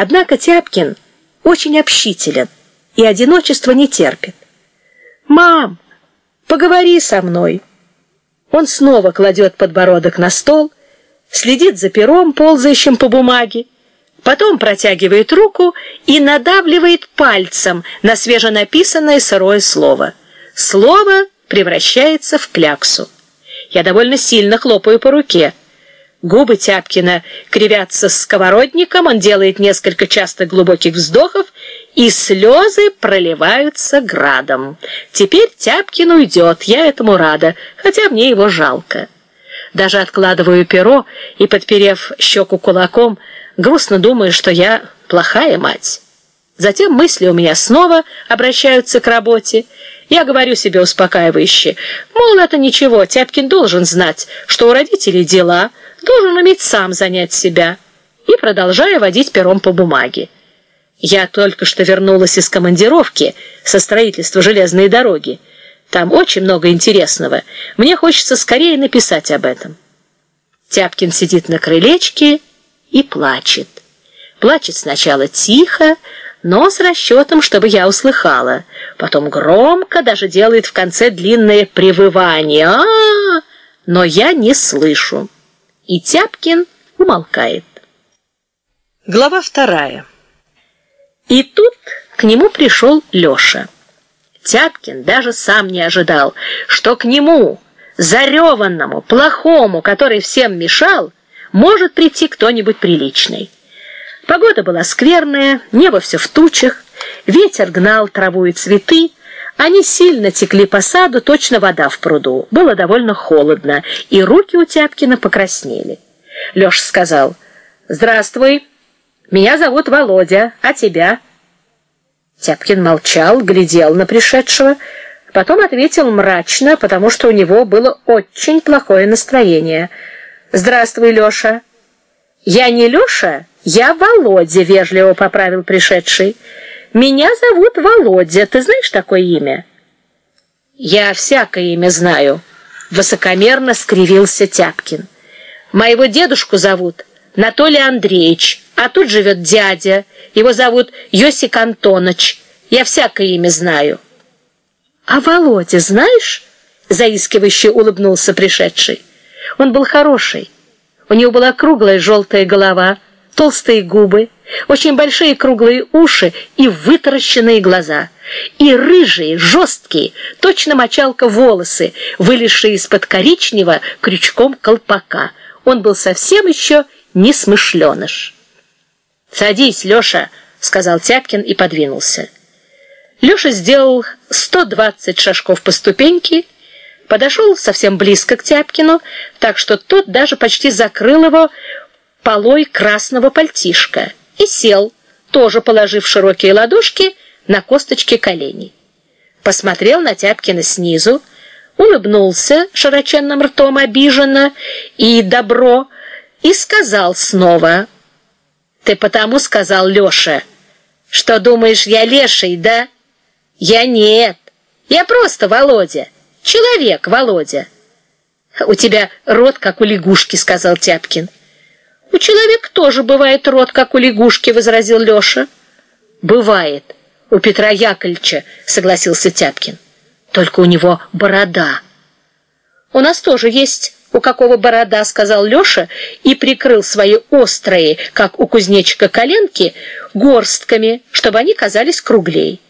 Однако Тяпкин очень общителен и одиночество не терпит. «Мам, поговори со мной!» Он снова кладет подбородок на стол, следит за пером, ползающим по бумаге, потом протягивает руку и надавливает пальцем на свеженаписанное сырое слово. Слово превращается в кляксу. Я довольно сильно хлопаю по руке. Губы Тяпкина кривятся сковородником, он делает несколько частых глубоких вздохов, и слезы проливаются градом. Теперь Тяпкин уйдет, я этому рада, хотя мне его жалко. Даже откладываю перо и, подперев щеку кулаком, грустно думаю, что я плохая мать. Затем мысли у меня снова обращаются к работе. Я говорю себе успокаивающе, мол, это ничего, Тяпкин должен знать, что у родителей дела, должен уметь сам занять себя. И продолжаю водить пером по бумаге. Я только что вернулась из командировки со строительства железной дороги. Там очень много интересного. Мне хочется скорее написать об этом. Тяпкин сидит на крылечке и плачет. Плачет сначала тихо, но с расчетом, чтобы я услыхала. Потом громко даже делает в конце длинное привывание. А, -а, -а но я не слышу. И Тяпкин умолкает. Глава вторая. И тут к нему пришел Леша. Тяпкин даже сам не ожидал, что к нему, зареванному, плохому, который всем мешал, может прийти кто-нибудь приличный. Погода была скверная, небо все в тучах, ветер гнал траву и цветы, они сильно текли по саду, точно вода в пруду. Было довольно холодно, и руки у Тяпкина покраснели. Леша сказал, «Здравствуй, меня зовут Володя, а тебя?» Тяпкин молчал, глядел на пришедшего, потом ответил мрачно, потому что у него было очень плохое настроение. «Здравствуй, Леша!» «Я не Леша, я Володя», — вежливо поправил пришедший. «Меня зовут Володя. Ты знаешь такое имя?» «Я всякое имя знаю», — высокомерно скривился Тяпкин. «Моего дедушку зовут Анатолий Андреевич, а тут живет дядя. Его зовут Йосик Антонович. Я всякое имя знаю». «А Володя знаешь?» — заискивающе улыбнулся пришедший. Он был хороший. У него была круглая желтая голова, толстые губы, очень большие круглые уши и вытаращенные глаза, и рыжие, жесткие, точно мочалка волосы, вылезшие из-под коричневого крючком колпака. Он был совсем еще не смышленыш. «Садись, Леша», — сказал Тяпкин и подвинулся. Леша сделал 120 шажков по ступеньке, подошел совсем близко к Тяпкину, так что тот даже почти закрыл его полой красного пальтишка и сел, тоже положив широкие ладошки на косточки коленей. Посмотрел на Тяпкина снизу, улыбнулся широченным ртом обиженно и добро, и сказал снова, «Ты потому сказал, Леша, что думаешь, я леший, да? Я нет, я просто Володя». Человек, Володя. У тебя рот как у лягушки, сказал Тяпкин. У человека тоже бывает рот как у лягушки, возразил Леша. Бывает. У Петра Яковлевича, согласился Тяпкин. Только у него борода. У нас тоже есть у какого борода, сказал Леша и прикрыл свои острые, как у кузнечика коленки, горстками, чтобы они казались круглей.